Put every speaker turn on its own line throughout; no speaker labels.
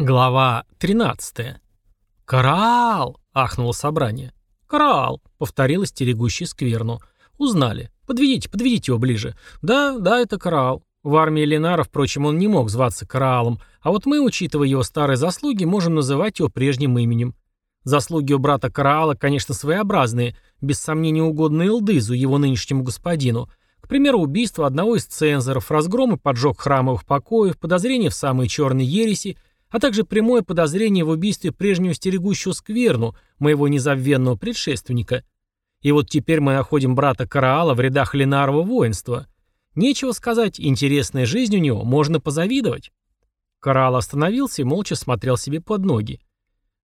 Глава 13. «Караал!» — ахнуло собрание. «Караал!» — повторила стерегущий скверну. «Узнали. Подведите, подведите его ближе. Да, да, это Караал. В армии Ленара, впрочем, он не мог зваться Караалом, а вот мы, учитывая его старые заслуги, можем называть его прежним именем. Заслуги у брата Караала, конечно, своеобразные, без сомнения угодные Элдызу, его нынешнему господину. К примеру, убийство одного из цензоров, разгром и поджог храмовых покоев, подозрение в самой черной ереси — а также прямое подозрение в убийстве прежнего стерегущего скверну, моего незабвенного предшественника. И вот теперь мы находим брата Караала в рядах Ленарова воинства. Нечего сказать, интересная жизнь у него, можно позавидовать. Караал остановился и молча смотрел себе под ноги.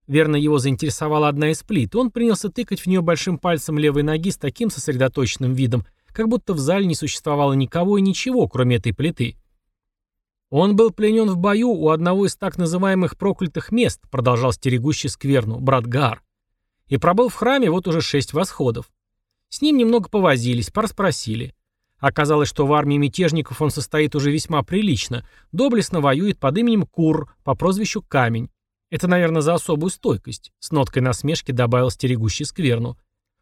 Верно, его заинтересовала одна из плит, он принялся тыкать в нее большим пальцем левой ноги с таким сосредоточенным видом, как будто в зале не существовало никого и ничего, кроме этой плиты. «Он был пленен в бою у одного из так называемых проклятых мест», продолжал стерегущий скверну, брат Гар. «И пробыл в храме вот уже шесть восходов. С ним немного повозились, порасспросили. Оказалось, что в армии мятежников он состоит уже весьма прилично, доблестно воюет под именем Кур по прозвищу Камень. Это, наверное, за особую стойкость», с ноткой насмешки добавил стерегущий скверну.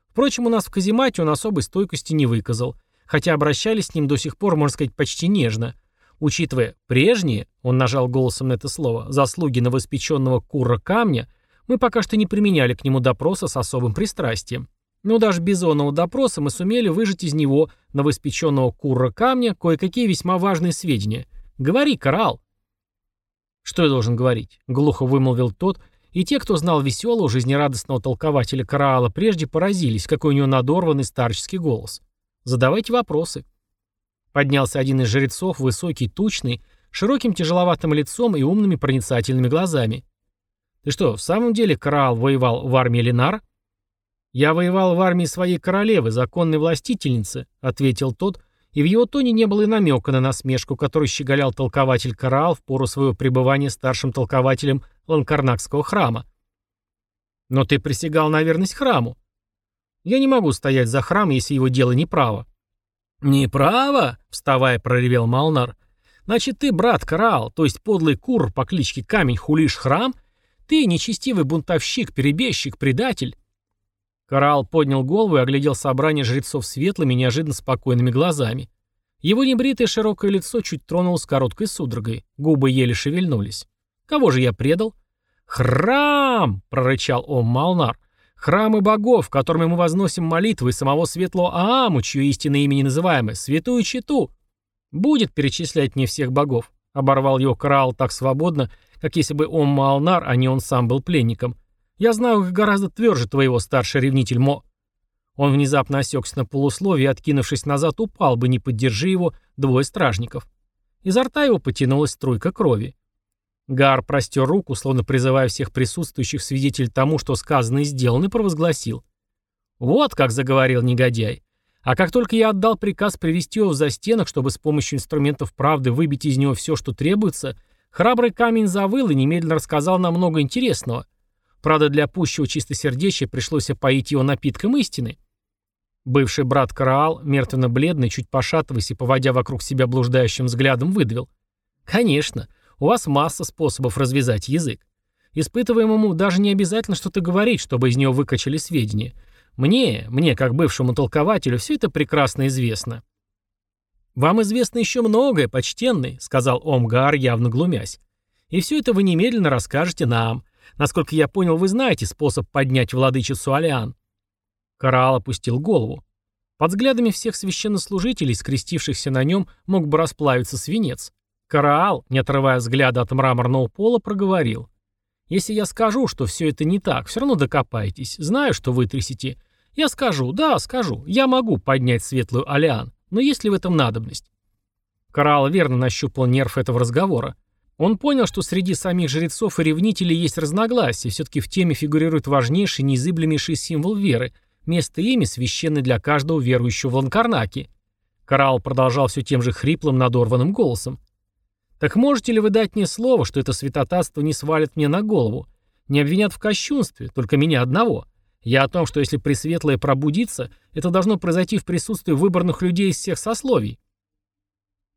Впрочем, у нас в Казимате он особой стойкости не выказал, хотя обращались с ним до сих пор, можно сказать, почти нежно – Учитывая прежние, он нажал голосом на это слово, заслуги новоспеченного кура камня, мы пока что не применяли к нему допроса с особым пристрастием. Но даже без онного допроса мы сумели выжать из него, новоспеченного кура камня, кое-какие весьма важные сведения. Говори, Карал. Что я должен говорить? Глухо вымолвил тот, и те, кто знал веселого, жизнерадостного толкователя Караала, прежде поразились, какой у него надорванный старческий голос. Задавайте вопросы. Поднялся один из жрецов, высокий, тучный, широким тяжеловатым лицом и умными проницательными глазами. «Ты что, в самом деле Краал воевал в армии Ленар?» «Я воевал в армии своей королевы, законной властительницы», — ответил тот, и в его тоне не было и намека на насмешку, которую щеголял толкователь Караал в пору своего пребывания старшим толкователем Ланкарнакского храма. «Но ты присягал на верность храму». «Я не могу стоять за храм, если его дело неправо», «Неправо?» — вставая, проревел Малнар. «Значит, ты, брат Карал, то есть подлый кур по кличке Камень, хулишь храм? Ты нечестивый бунтовщик, перебежчик, предатель?» Карал поднял голову и оглядел собрание жрецов светлыми, неожиданно спокойными глазами. Его небритое широкое лицо чуть тронулось короткой судорогой, губы еле шевельнулись. «Кого же я предал?» «Храм!» — прорычал он Малнар. Храмы богов, которыми мы возносим молитвы, самого светлого Ааму, чье истинное имя не называемое, святую читу. Будет перечислять мне всех богов. Оборвал его Краал так свободно, как если бы он Малнар, а не он сам был пленником. Я знаю их гораздо тверже твоего, старший ревнитель Мо. Он внезапно осекся на полусловие и, откинувшись назад, упал бы, не поддержи его двое стражников. Изо рта его потянулась струйка крови. Гар простер руку, словно призывая всех присутствующих свидетель тому, что сказано и сделано, и провозгласил. «Вот как заговорил негодяй. А как только я отдал приказ привести его в застенок, чтобы с помощью инструментов правды выбить из него все, что требуется, храбрый камень завыл и немедленно рассказал нам много интересного. Правда, для пущего чистосердечия пришлось опоить его напитком истины». Бывший брат Караал, мертвенно-бледный, чуть пошатываясь и поводя вокруг себя блуждающим взглядом, выдавил. «Конечно». У вас масса способов развязать язык. Испытываемому даже не обязательно что-то говорить, чтобы из него выкачали сведения. Мне, мне, как бывшему толкователю, все это прекрасно известно. «Вам известно еще многое, почтенный», — сказал Омгар, явно глумясь. «И все это вы немедленно расскажете нам. Насколько я понял, вы знаете способ поднять владычицу Алиан». Караал опустил голову. Под взглядами всех священнослужителей, скрестившихся на нем, мог бы расплавиться свинец. Караал, не отрывая взгляда от мраморного пола, проговорил. «Если я скажу, что все это не так, все равно докопаетесь. Знаю, что вы трясете. Я скажу, да, скажу. Я могу поднять светлую Алиан. Но есть ли в этом надобность?» Караал верно нащупал нерв этого разговора. Он понял, что среди самих жрецов и ревнителей есть разногласия, все-таки в теме фигурирует важнейший, неизыблемейший символ веры, место имя священное для каждого верующего в Ланкарнаке. Караал продолжал все тем же хриплым, надорванным голосом. Так можете ли вы дать мне слово, что это святотатство не свалит мне на голову? Не обвинят в кощунстве, только меня одного. Я о том, что если Пресветлое пробудится, это должно произойти в присутствии выборных людей из всех сословий.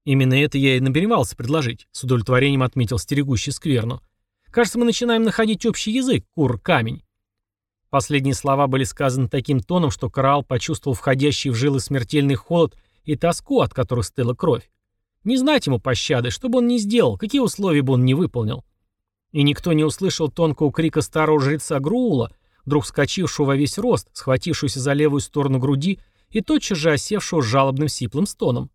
Именно это я и намеревался предложить, с удовлетворением отметил стерегущий скверну. Кажется, мы начинаем находить общий язык, кур-камень». Последние слова были сказаны таким тоном, что Караал почувствовал входящий в жилы смертельный холод и тоску, от которых стыла кровь. Не знать ему пощады, что бы он ни сделал, какие условия бы он не выполнил. И никто не услышал тонкого крика старого жреца Груула, вдруг вскочившего во весь рост, схватившегося за левую сторону груди и тотчас же осевшего с жалобным сиплым стоном.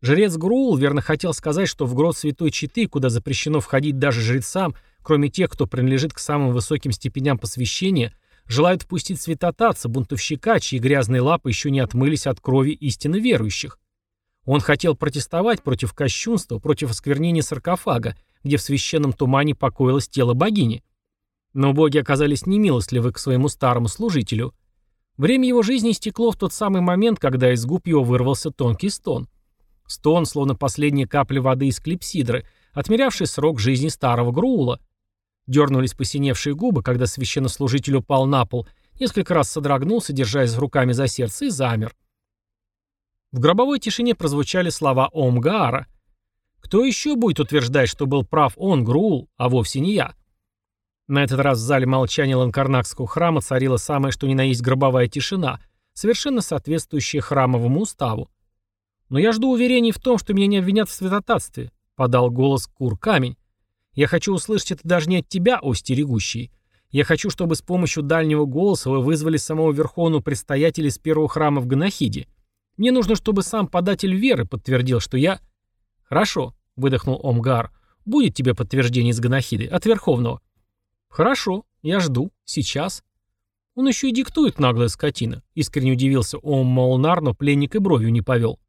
Жрец Груул верно хотел сказать, что в грот Святой Читы, куда запрещено входить даже жрецам, кроме тех, кто принадлежит к самым высоким степеням посвящения, желают впустить святотатца, бунтовщика, чьи грязные лапы еще не отмылись от крови истинно верующих. Он хотел протестовать против кощунства, против осквернения саркофага, где в священном тумане покоилось тело богини. Но боги оказались немилостливы к своему старому служителю. Время его жизни истекло в тот самый момент, когда из губ его вырвался тонкий стон. Стон, словно последняя капля воды из клипсидры, отмерявший срок жизни старого Груула. Дернулись посиневшие губы, когда священнослужитель упал на пол, несколько раз содрогнулся, держась руками за сердце, и замер. В гробовой тишине прозвучали слова Омгаара. Кто еще будет утверждать, что был прав он, Груул, а вовсе не я? На этот раз в зале молчания Ланкарнакского храма царила самая что ни на есть гробовая тишина, совершенно соответствующая храмовому уставу. «Но я жду уверений в том, что меня не обвинят в святотатстве», — подал голос Кур Камень. Я хочу услышать это даже не от тебя, о стерегущий. Я хочу, чтобы с помощью дальнего голоса вы вызвали самого верховного предстоятеля из первого храма в Ганахиде. Мне нужно, чтобы сам податель веры подтвердил, что я... Хорошо, выдохнул Омгар. Будет тебе подтверждение из Ганахиды, от верховного. Хорошо, я жду, сейчас. Он еще и диктует, наглая скотина. Искренне удивился Ом Молнар, но пленник и бровью не повел.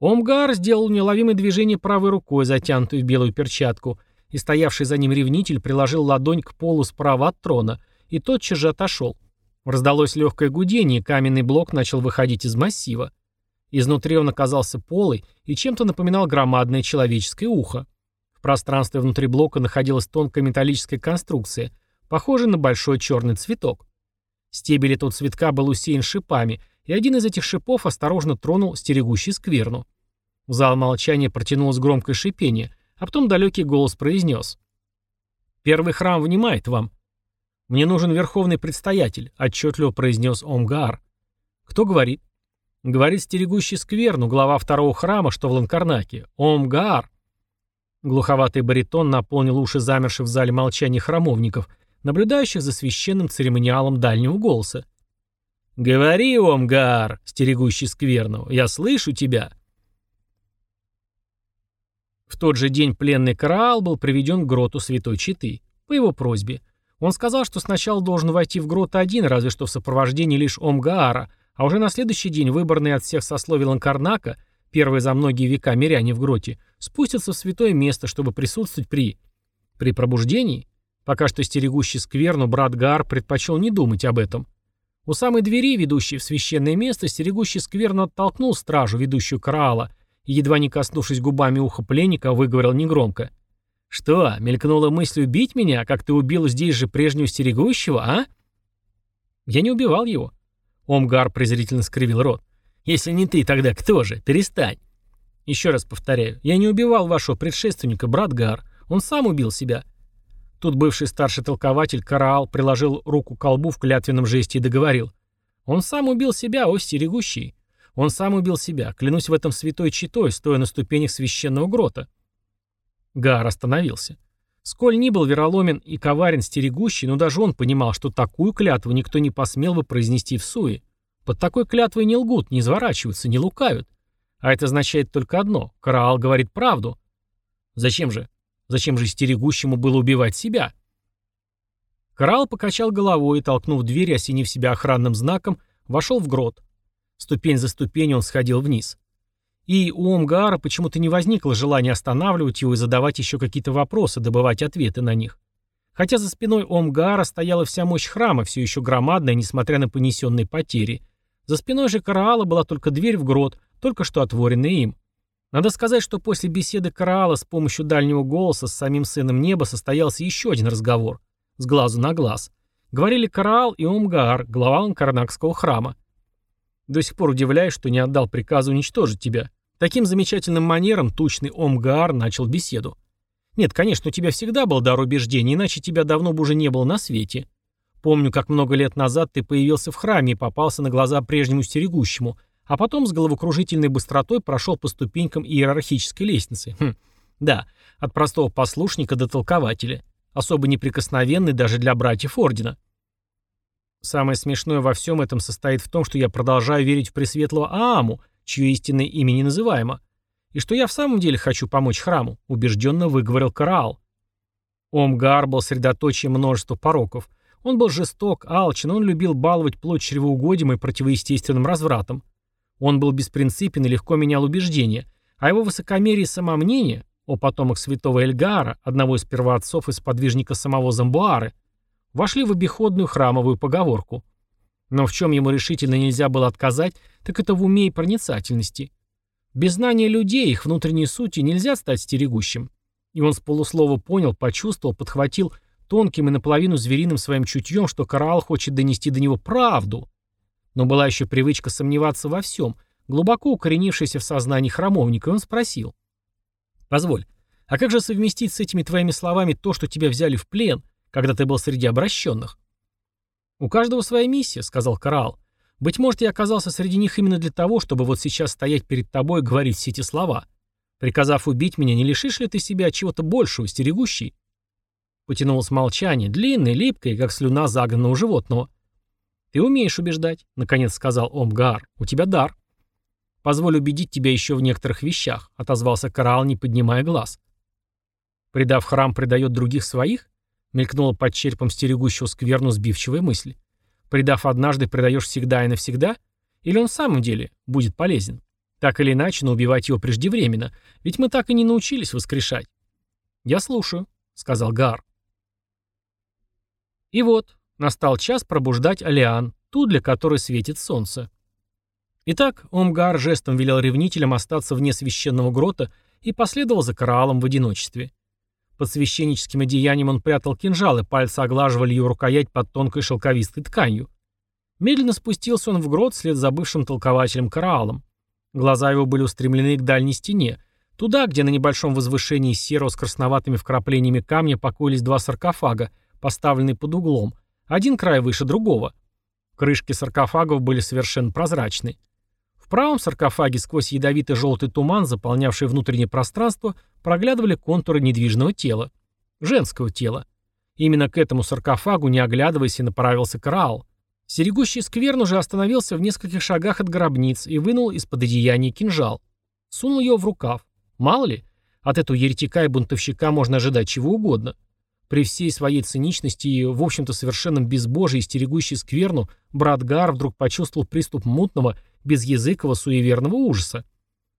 Омгар сделал неуловимое движение правой рукой, затянутую в белую перчатку, и стоявший за ним ревнитель приложил ладонь к полу справа от трона и тотчас же отошел. Раздалось легкое гудение, и каменный блок начал выходить из массива. Изнутри он оказался полый и чем-то напоминал громадное человеческое ухо. В пространстве внутри блока находилась тонкая металлическая конструкция, похожая на большой черный цветок. Стебель этого цветка был усеян шипами, и один из этих шипов осторожно тронул стерегущий скверну. В зал молчания протянулось громкое шипение, а потом далекий голос произнес. «Первый храм внимает вам. Мне нужен верховный предстоятель», — отчетливо произнес Омгаар. «Кто говорит?» «Говорит стерегущий скверну, глава второго храма, что в Ланкарнаке. Омгаар». Глуховатый баритон наполнил уши замерших в зале молчания храмовников, наблюдающих за священным церемониалом дальнего голоса. «Говори, Омгаар, стерегущий скверну, я слышу тебя». В тот же день пленный Караал был приведен к гроту Святой Читы. По его просьбе. Он сказал, что сначала должен войти в грот один, разве что в сопровождении лишь Омгаара, а уже на следующий день выборные от всех сословий Ланкарнака, первые за многие века миряне в гроте, спустятся в святое место, чтобы присутствовать при... При пробуждении? Пока что стерегущий скверну брат Гаар предпочел не думать об этом. У самой двери, ведущей в священное место, стерегущий скверну оттолкнул стражу, ведущую Караала, едва не коснувшись губами уха пленника, выговорил негромко. «Что, мелькнула мысль убить меня, как ты убил здесь же прежнего стерегущего, а?» «Я не убивал его». Омгар презрительно скривил рот. «Если не ты, тогда кто же? Перестань». «Еще раз повторяю, я не убивал вашего предшественника, брат Гар. Он сам убил себя». Тут бывший старший толкователь Караал приложил руку к колбу в клятвенном жесте и договорил. «Он сам убил себя, о стерегущий. Он сам убил себя, клянусь в этом святой читой, стоя на ступенях священного грота. Гар остановился. Сколь ни был вероломен и коварен стерегущий, но даже он понимал, что такую клятву никто не посмел бы произнести в суе. Под такой клятвой не лгут, не изворачиваются, не лукавят. А это означает только одно – Караал говорит правду. Зачем же? Зачем же стерегущему было убивать себя? Караал покачал головой и, толкнув дверь, осенив себя охранным знаком, вошел в грот. Ступень за ступенью он сходил вниз. И у Омгаара почему-то не возникло желания останавливать его и задавать еще какие-то вопросы, добывать ответы на них. Хотя за спиной Омгаара стояла вся мощь храма, все еще громадная, несмотря на понесенные потери. За спиной же Караала была только дверь в грот, только что отворенная им. Надо сказать, что после беседы Караала с помощью дальнего голоса с самим сыном неба состоялся еще один разговор. С глазу на глаз. Говорили Караал и Омгаар, глава Ланкарнакского храма. До сих пор удивляюсь, что не отдал приказа уничтожить тебя. Таким замечательным манером тучный Омгаар начал беседу. Нет, конечно, у тебя всегда был дар убеждений, иначе тебя давно бы уже не было на свете. Помню, как много лет назад ты появился в храме и попался на глаза прежнему стерегущему, а потом с головокружительной быстротой прошел по ступенькам иерархической лестницы. Хм, да, от простого послушника до толкователя. Особо неприкосновенный даже для братьев Ордена. Самое смешное во всем этом состоит в том, что я продолжаю верить в Пресветлого Ааму, чье истинное имя не называемо. И что я в самом деле хочу помочь храму, убежденно выговорил Караал. Омгар был средоточием множества пороков. Он был жесток, алчен, он любил баловать плоть чревоугодием и противоестественным развратом. Он был беспринципен и легко менял убеждения, а его высокомерие и самомнение, о потомок святого Эльгара, одного из первоотцов и сподвижника самого Замбуары, вошли в обиходную храмовую поговорку. Но в чем ему решительно нельзя было отказать, так это в уме и проницательности. Без знания людей, их внутренней сути, нельзя стать стерегущим. И он с полуслова понял, почувствовал, подхватил тонким и наполовину звериным своим чутьем, что Караал хочет донести до него правду. Но была еще привычка сомневаться во всем, глубоко укоренившаяся в сознании храмовника, и он спросил. «Позволь, а как же совместить с этими твоими словами то, что тебя взяли в плен, когда ты был среди обращенных?» «У каждого своя миссия», — сказал Караал. «Быть может, я оказался среди них именно для того, чтобы вот сейчас стоять перед тобой и говорить все эти слова. Приказав убить меня, не лишишь ли ты себя чего-то большего, стерегущий?» Потянулось молчание, длинное, липкое, как слюна загнанного животного. «Ты умеешь убеждать», — наконец сказал Омгаар. «У тебя дар». «Позволь убедить тебя еще в некоторых вещах», — отозвался Караал, не поднимая глаз. «Предав храм, предает других своих?» — мелькнула под черепом стерегущего скверну сбивчивая мысль. «Предав однажды, предаешь всегда и навсегда? Или он в самом деле будет полезен? Так или иначе, но убивать его преждевременно, ведь мы так и не научились воскрешать». «Я слушаю», — сказал Гар. И вот, Настал час пробуждать Алиан, ту, для которой светит солнце. Итак, Омгар жестом велел ревнителям остаться вне священного грота и последовал за караалом в одиночестве. Под священническим одеянием он прятал кинжал, и пальцы оглаживали его рукоять под тонкой шелковистой тканью. Медленно спустился он в грот вслед за бывшим толкователем караалом. Глаза его были устремлены к дальней стене, туда, где на небольшом возвышении серого с красноватыми вкраплениями камня покоились два саркофага, поставленные под углом, один край выше другого. Крышки саркофагов были совершенно прозрачны. Правом саркофаге сквозь ядовитый желтый туман, заполнявший внутреннее пространство, проглядывали контуры недвижного тела. Женского тела. Именно к этому саркофагу, не оглядываясь, и направился Краал. Серегущий скверн уже остановился в нескольких шагах от гробниц и вынул из-под одеяния кинжал. Сунул его в рукав. Мало ли, от этого еретика и бунтовщика можно ожидать чего угодно. При всей своей циничности и, в общем-то, совершенном безбожии, стерегущей скверну, брат Гар вдруг почувствовал приступ мутного, безязыкового, суеверного ужаса.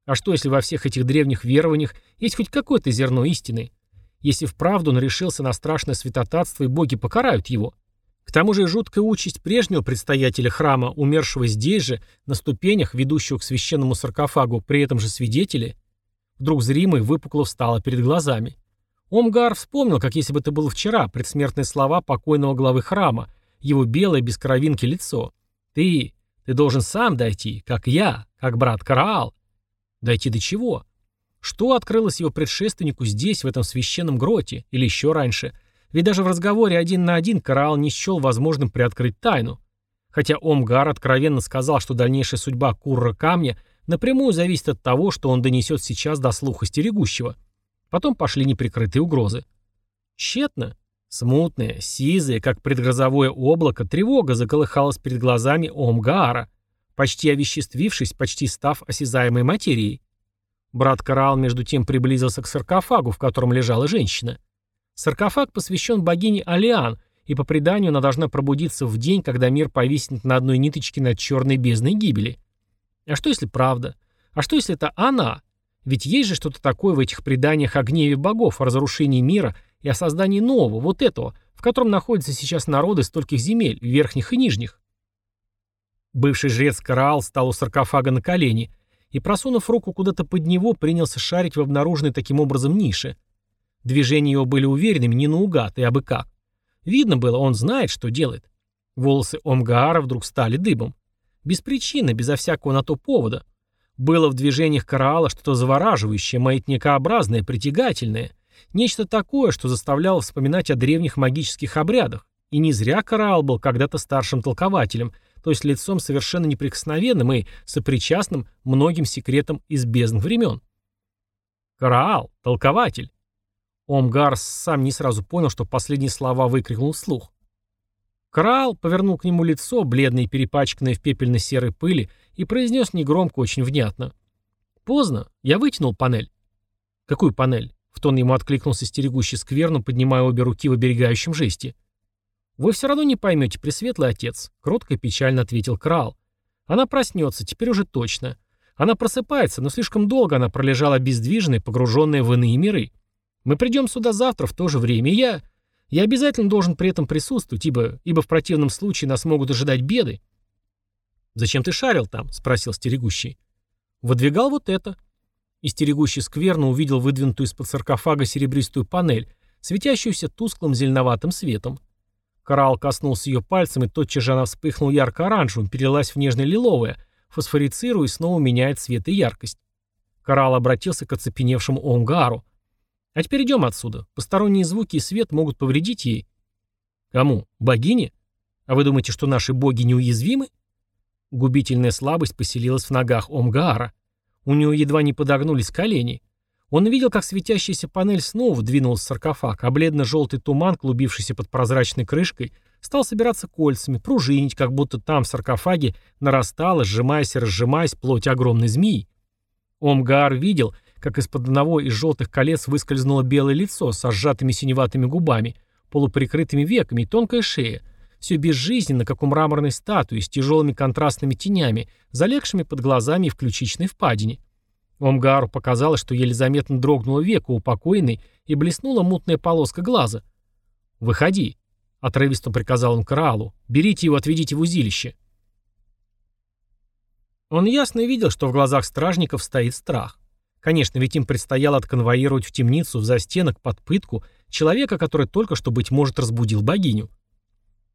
А что, если во всех этих древних верованиях есть хоть какое-то зерно истины? Если вправду он решился на страшное святотатство, и боги покарают его? К тому же жуткая участь прежнего предстоятеля храма, умершего здесь же, на ступенях, ведущего к священному саркофагу, при этом же свидетели, вдруг зримой выпукло встала перед глазами. Омгар вспомнил, как если бы это было вчера, предсмертные слова покойного главы храма, его белое без кровинки лицо. «Ты, ты должен сам дойти, как я, как брат Караал». Дойти до чего? Что открылось его предшественнику здесь, в этом священном гроте, или еще раньше? Ведь даже в разговоре один на один Караал не счел возможным приоткрыть тайну. Хотя Омгар откровенно сказал, что дальнейшая судьба Курра Камня напрямую зависит от того, что он донесет сейчас до слуха стерегущего. Потом пошли неприкрытые угрозы. Тщетно. Смутная, сизая, как предгрозовое облако, тревога заколыхалась перед глазами Омгаара, почти овеществившись, почти став осязаемой материей. Брат Караал между тем приблизился к саркофагу, в котором лежала женщина. Саркофаг посвящен богине Алиан, и по преданию она должна пробудиться в день, когда мир повиснет на одной ниточке над черной бездной гибели. А что если правда? А что если это она, ведь есть же что-то такое в этих преданиях о гневе богов, о разрушении мира и о создании нового, вот этого, в котором находятся сейчас народы стольких земель, верхних и нижних. Бывший жрец Караал стал у саркофага на колени и, просунув руку куда-то под него, принялся шарить в обнаруженной таким образом нише. Движения его были уверенными, не наугад и абы как. Видно было, он знает, что делает. Волосы Омгаара вдруг стали дыбом. Без причины, безо всякого на то повода. Было в движениях Караала что-то завораживающее, маятникообразное, притягательное. Нечто такое, что заставляло вспоминать о древних магических обрядах. И не зря Караал был когда-то старшим толкователем, то есть лицом совершенно неприкосновенным и сопричастным многим секретам из бездн времен. Караал, толкователь. Омгар сам не сразу понял, что последние слова выкрикнул вслух. Караал повернул к нему лицо, бледное и перепачканное в пепельно-серой пыли, и произнес негромко, очень внятно. «Поздно. Я вытянул панель». «Какую панель?» В тон ему откликнулся стерегущий скверну, поднимая обе руки в оберегающем жесте. «Вы все равно не поймете, пресветлый отец», — кротко и печально ответил Краал. «Она проснется, теперь уже точно. Она просыпается, но слишком долго она пролежала бездвижной, погруженная в иные миры. Мы придем сюда завтра в то же время, и я... Я обязательно должен при этом присутствовать, ибо, ибо в противном случае нас могут ожидать беды». «Зачем ты шарил там?» — спросил стерегущий. «Выдвигал вот это», и стерегущий скверно увидел выдвинутую из-под саркофага серебристую панель, светящуюся тусклым зеленоватым светом. Коралл коснулся ее пальцем, и тотчас же она вспыхнула ярко-оранжевым, перелилась в нежно-лиловое, фосфорицируя и снова меняет цвет и яркость. Коралл обратился к оцепеневшему Омгару. «А теперь идем отсюда. Посторонние звуки и свет могут повредить ей». «Кому? Богине? А вы думаете, что наши боги неуязвимы?» Губительная слабость поселилась в ногах Омгаара. У него едва не подогнулись колени. Он видел, как светящаяся панель снова двинулась в саркофаг, а бледно-желтый туман, клубившийся под прозрачной крышкой, стал собираться кольцами, пружинить, как будто там в саркофаге нарастала, сжимаясь и разжимаясь, плоть огромной змеи. Омгар видел, как из-под одного из желтых колец выскользнуло белое лицо со сжатыми синеватыми губами, полуприкрытыми веками и тонкая шея, все безжизненно, как у мраморной статуи, с тяжелыми контрастными тенями, залегшими под глазами и в ключичной впадине. Омгару показалось, что еле заметно дрогнуло веко упокоенной и блеснула мутная полоска глаза. «Выходи», — отрывисто приказал он Каралу, — «берите его, отведите в узилище». Он ясно видел, что в глазах стражников стоит страх. Конечно, ведь им предстояло отконвоировать в темницу, в застенок, под пытку человека, который только что, быть может, разбудил богиню.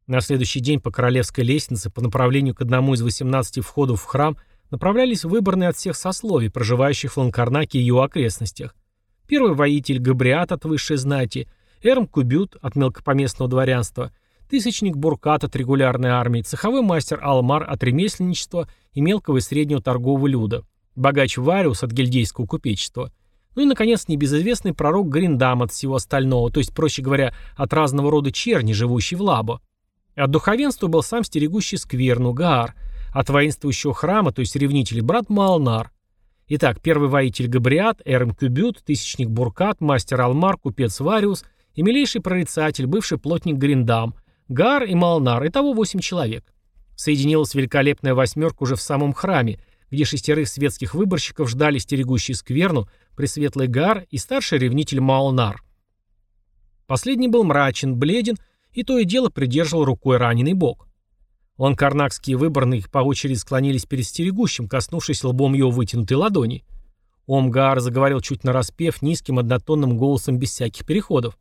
На следующий день по королевской лестнице по направлению к одному из 18 входов в храм направлялись выборные от всех сословий, проживающих в Ланкарнаке и ее окрестностях. Первый воитель Габриат от высшей знати, Эрм Кубют от мелкопоместного дворянства, тысячник Буркат от регулярной армии, цеховой мастер Алмар от ремесленничества и мелкого и среднего торгового люда, богач Вариус от гильдейского купечества, ну и, наконец, небезызвестный пророк Гриндам от всего остального, то есть, проще говоря, от разного рода черни, живущей в Лабо. От духовенства был сам стерегущий скверну Гаар, от воинствующего храма, то есть ревнителей, брат Малнар. Итак, первый воитель Габриат, Эрм Кюбют, тысячник Буркат, мастер Алмар, купец Вариус и милейший прорицатель, бывший плотник Гриндам, Гар и Малнар, итого восемь человек. Соединилась великолепная восьмерка уже в самом храме, где шестерых светских выборщиков ждали стерегущий скверну, пресветлый Гар и старший ревнитель Малнар. Последний был мрачен, бледен и то и дело придерживал рукой раненый бок. Ланкарнакские выборные по очереди склонились перед стерегущим, коснувшись лбом его вытянутой ладони. Омгар заговорил чуть нараспев низким однотонным голосом без всяких переходов.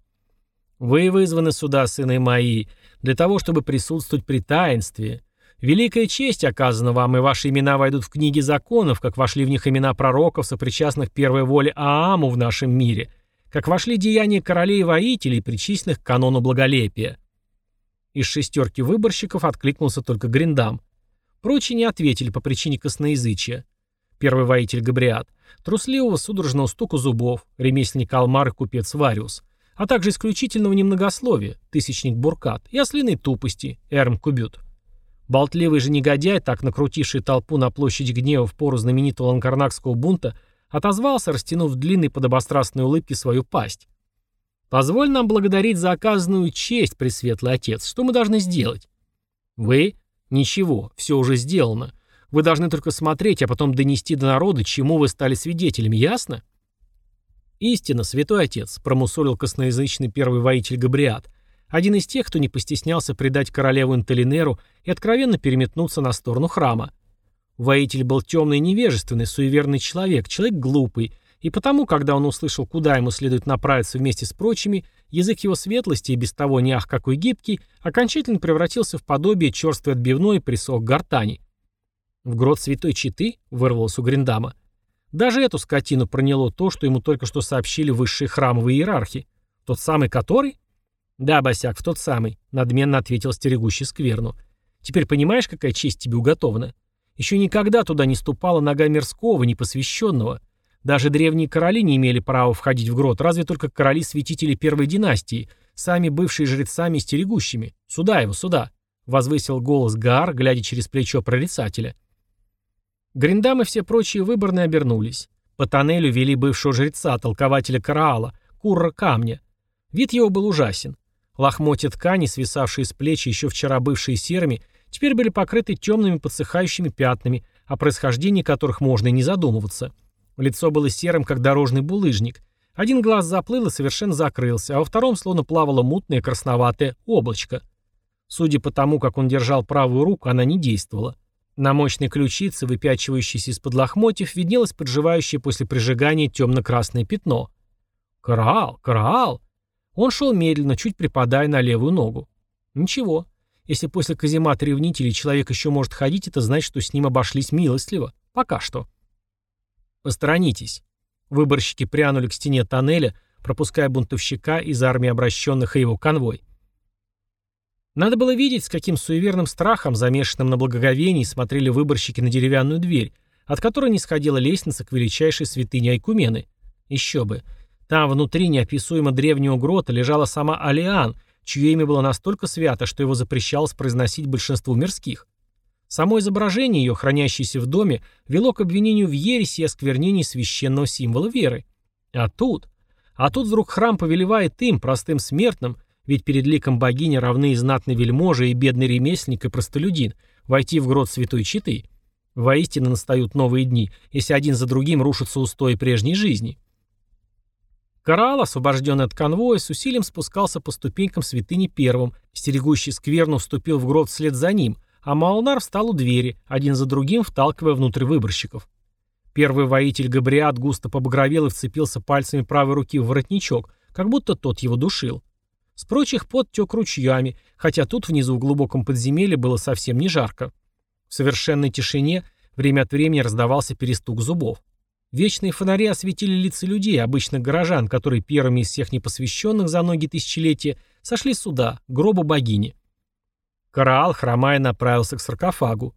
«Вы вызваны сюда, сыны мои, для того, чтобы присутствовать при таинстве. Великая честь оказана вам, и ваши имена войдут в книги законов, как вошли в них имена пророков, сопричастных первой воле Ааму в нашем мире, как вошли деяния королей и воителей, причисленных к канону благолепия. Из шестерки выборщиков откликнулся только Гриндам. Прочие не ответили по причине косноязычия. Первый воитель Габриат, трусливого судорожного стука зубов, ремесленник Алмар и купец Вариус, а также исключительного немногословия, тысячник Буркат и ослиной тупости, Эрм Кубют. Болтливый же негодяй, так накрутивший толпу на площади гнева в пору знаменитого ланкарнакского бунта, отозвался, растянув длинной подобострастной улыбки свою пасть. Позволь нам благодарить за оказанную честь, Пресветлый Отец. Что мы должны сделать? Вы? Ничего, все уже сделано. Вы должны только смотреть, а потом донести до народа, чему вы стали свидетелями, ясно? Истинно, Святой Отец, промусолил косноязычный первый воитель Габриат, один из тех, кто не постеснялся предать королеву Интелинеру и откровенно переметнуться на сторону храма. Воитель был темный и невежественный, суеверный человек, человек глупый, и потому, когда он услышал, куда ему следует направиться вместе с прочими, язык его светлости, и без того не ах какой гибкий, окончательно превратился в подобие черствой отбивной присох гортани. «В грот святой Читы?» — вырвалось у Гриндама. Даже эту скотину проняло то, что ему только что сообщили высшие храмовые иерархи. Тот самый который? Да, босяк, в тот самый, надменно ответил стерегущий скверну. Теперь понимаешь, какая честь тебе уготована? Еще никогда туда не ступала нога мирского, непосвященного. Даже древние короли не имели права входить в грот, разве только короли-святители первой династии, сами бывшие жрецами и стерегущими. Сюда его, сюда!» — возвысил голос Гаар, глядя через плечо прорицателя. Гриндам и все прочие выборные обернулись. По тоннелю вели бывшего жреца, толкователя Караала, Курра Камня. Вид его был ужасен. Лохмотья ткани, свисавшие с плеч, еще вчера бывшие серыми, теперь были покрыты темными подсыхающими пятнами, о происхождении которых можно и не задумываться. Лицо было серым, как дорожный булыжник. Один глаз заплыл и совершенно закрылся, а во втором словно плавало мутное красноватое облачко. Судя по тому, как он держал правую руку, она не действовала. На мощной ключице, выпячивающейся из-под лохмотьев, виднелось подживающее после прижигания темно-красное пятно. «Караал! Караал!» Он шел медленно, чуть припадая на левую ногу. Ничего. Если после каземата ревнителей человек еще может ходить, это значит, что с ним обошлись милостливо. Пока что. Посторонитесь. Выборщики прянули к стене тоннеля, пропуская бунтовщика из армии обращенных и его конвой. Надо было видеть, с каким суеверным страхом, замешанным на благоговении, смотрели выборщики на деревянную дверь, от которой не сходила лестница к величайшей святыне Айкумены. Еще бы. Там, внутри неописуемо древнего грота, лежала сама Алиан, чье имя было настолько свято, что его запрещалось произносить большинству мирских. Само изображение ее, хранящееся в доме, вело к обвинению в ереси и осквернении священного символа веры. А тут... А тут вдруг храм повелевает им, простым смертным, ведь перед ликом богини равны и знатный вельможа, и бедный ремесленник, и простолюдин, войти в грот святой Читы. Воистину настают новые дни, если один за другим рушатся устои прежней жизни. Коралл, освобожденный от конвоя, с усилием спускался по ступенькам святыни первым, стерегущий скверну вступил в грот вслед за ним, а Маулнар встал у двери, один за другим вталкивая внутрь выборщиков. Первый воитель Габриат густо побагровел и вцепился пальцами правой руки в воротничок, как будто тот его душил. С прочих пот тек ручьями, хотя тут внизу в глубоком подземелье было совсем не жарко. В совершенной тишине время от времени раздавался перестук зубов. Вечные фонари осветили лица людей, обычных горожан, которые первыми из всех непосвященных за многие тысячелетия сошли сюда, к гробу богини. Караал, хромая, направился к саркофагу.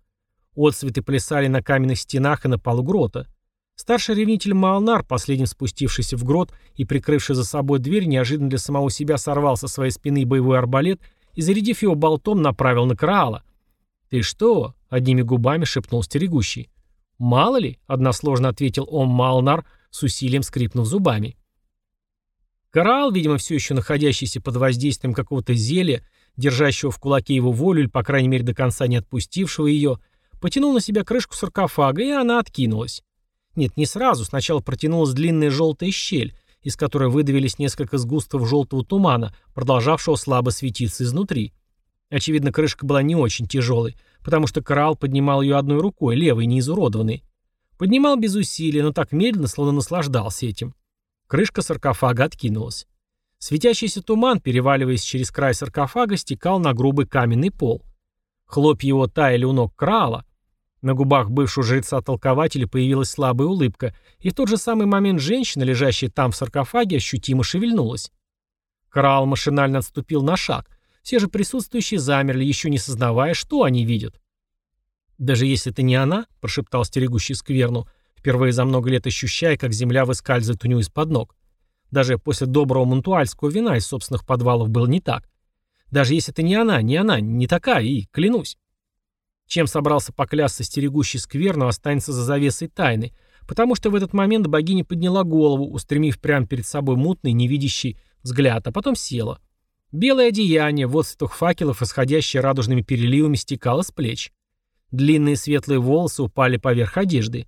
Отцветы плясали на каменных стенах и на полу грота. Старший ревнитель Малнар, последним спустившийся в грот и прикрывший за собой дверь, неожиданно для самого себя сорвал со своей спины боевой арбалет и, зарядив его болтом, направил на Караала. «Ты что?» — одними губами шепнул стерегущий. «Мало ли», — односложно ответил он Малнар, с усилием скрипнув зубами. Караал, видимо, все еще находящийся под воздействием какого-то зелья, держащего в кулаке его волю или, по крайней мере, до конца не отпустившего ее, потянул на себя крышку саркофага, и она откинулась. Нет, не сразу, сначала протянулась длинная желтая щель, из которой выдавились несколько сгустков желтого тумана, продолжавшего слабо светиться изнутри. Очевидно, крышка была не очень тяжелой, потому что Крал поднимал ее одной рукой, левой, не изуродованной. Поднимал без усилия, но так медленно, словно наслаждался этим. Крышка саркофага откинулась. Светящийся туман, переваливаясь через край саркофага, стекал на грубый каменный пол. Хлопья его таяли у ног Краала. На губах бывшего жреца-толкователя появилась слабая улыбка, и в тот же самый момент женщина, лежащая там в саркофаге, ощутимо шевельнулась. Краал машинально отступил на шаг, все же присутствующие замерли, еще не сознавая, что они видят. «Даже если это не она», — прошептал стерегущий скверну, впервые за много лет ощущая, как земля выскальзывает у него из-под ног. Даже после доброго монтуальского вина из собственных подвалов было не так. Даже если это не она, не она, не такая, и, клянусь. Чем собрался поклясться стерегущий скверну, останется за завесой тайны, потому что в этот момент богиня подняла голову, устремив прямо перед собой мутный, невидящий взгляд, а потом села. Белое одеяние, в отцветах факелов, исходящее радужными переливами, стекало с плеч. Длинные светлые волосы упали поверх одежды.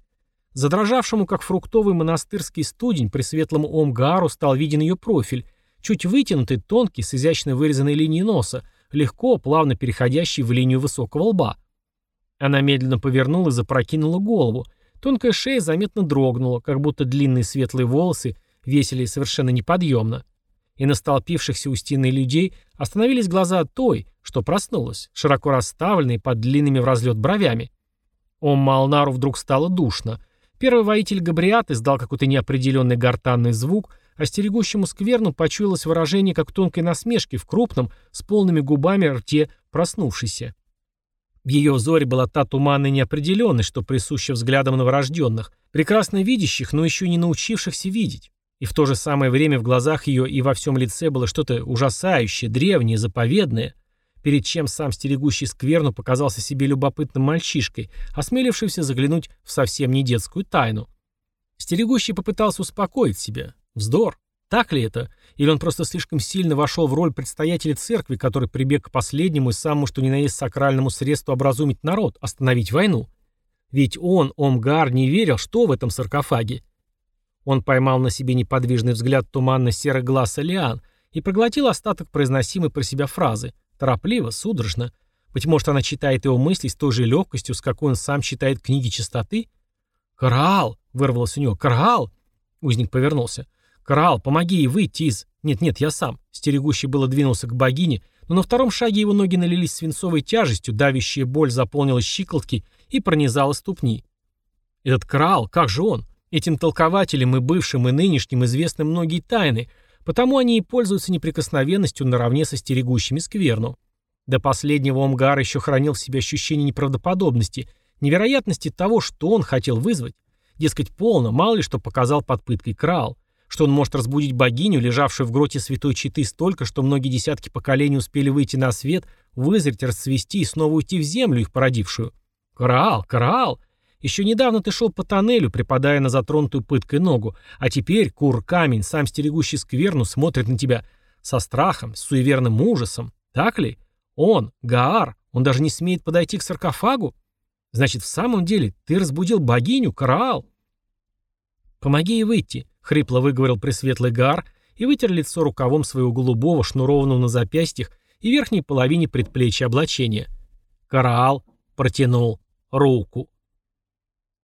Задрожавшему, как фруктовый монастырский студень, при светлом омгару стал виден ее профиль, чуть вытянутый, тонкий, с изящно вырезанной линией носа, легко, плавно переходящий в линию высокого лба. Она медленно повернула и запрокинула голову. Тонкая шея заметно дрогнула, как будто длинные светлые волосы весили совершенно неподъемно и на столпившихся у стены людей остановились глаза той, что проснулась, широко расставленные под длинными в разлет бровями. Ом Малнару вдруг стало душно. Первый воитель Габриат издал какой-то неопределенный гортанный звук, а стерегущему скверну почуялось выражение как тонкой насмешки в крупном, с полными губами рте проснувшейся. В ее взоре была та туманная неопределенность, что присуща взглядам новорожденных, прекрасно видящих, но еще не научившихся видеть. И в то же самое время в глазах ее и во всем лице было что-то ужасающее, древнее, заповедное, перед чем сам стерегущий скверну показался себе любопытным мальчишкой, осмелившимся заглянуть в совсем не детскую тайну. Стерегущий попытался успокоить себя. Вздор. Так ли это? Или он просто слишком сильно вошел в роль предстоятеля церкви, который прибег к последнему и самому что ни на есть сакральному средству образумить народ, остановить войну? Ведь он, Омгар, не верил, что в этом саркофаге. Он поймал на себе неподвижный взгляд туманно-серых глаз Элиан и проглотил остаток произносимой про себя фразы, торопливо, судорожно. Быть может, она читает его мысли с той же легкостью, с какой он сам читает книги чистоты? «Караал!» — вырвалось у него. «Караал!» Узник повернулся. «Караал, помоги ей выйти из...» «Нет-нет, я сам». Стерегущий было двинулся к богине, но на втором шаге его ноги налились свинцовой тяжестью, давящая боль заполнила щиколотки и пронизала ступни. Этот Караал, как же он? Этим толкователям и бывшим, и нынешним известны многие тайны, потому они и пользуются неприкосновенностью наравне со стерегущими скверну. До последнего Омгар еще хранил в себе ощущение неправдоподобности, невероятности того, что он хотел вызвать. Дескать, полно, мало ли что показал под пыткой Краал что он может разбудить богиню, лежавшую в гроте святой Читы столько, что многие десятки поколений успели выйти на свет, вызреть, расцвести и снова уйти в землю, их породившую. Караал, Караал! Еще недавно ты шел по тоннелю, припадая на затронутую пыткой ногу, а теперь Кур-камень, сам стерегущий скверну, смотрит на тебя со страхом, с суеверным ужасом. Так ли? Он, Гаар, он даже не смеет подойти к саркофагу? Значит, в самом деле ты разбудил богиню, Караал? Помоги ей выйти. — хрипло выговорил пресветлый Гар и вытер лицо рукавом своего голубого, шнурованного на запястьях и верхней половине предплечья облачения. Караал протянул руку.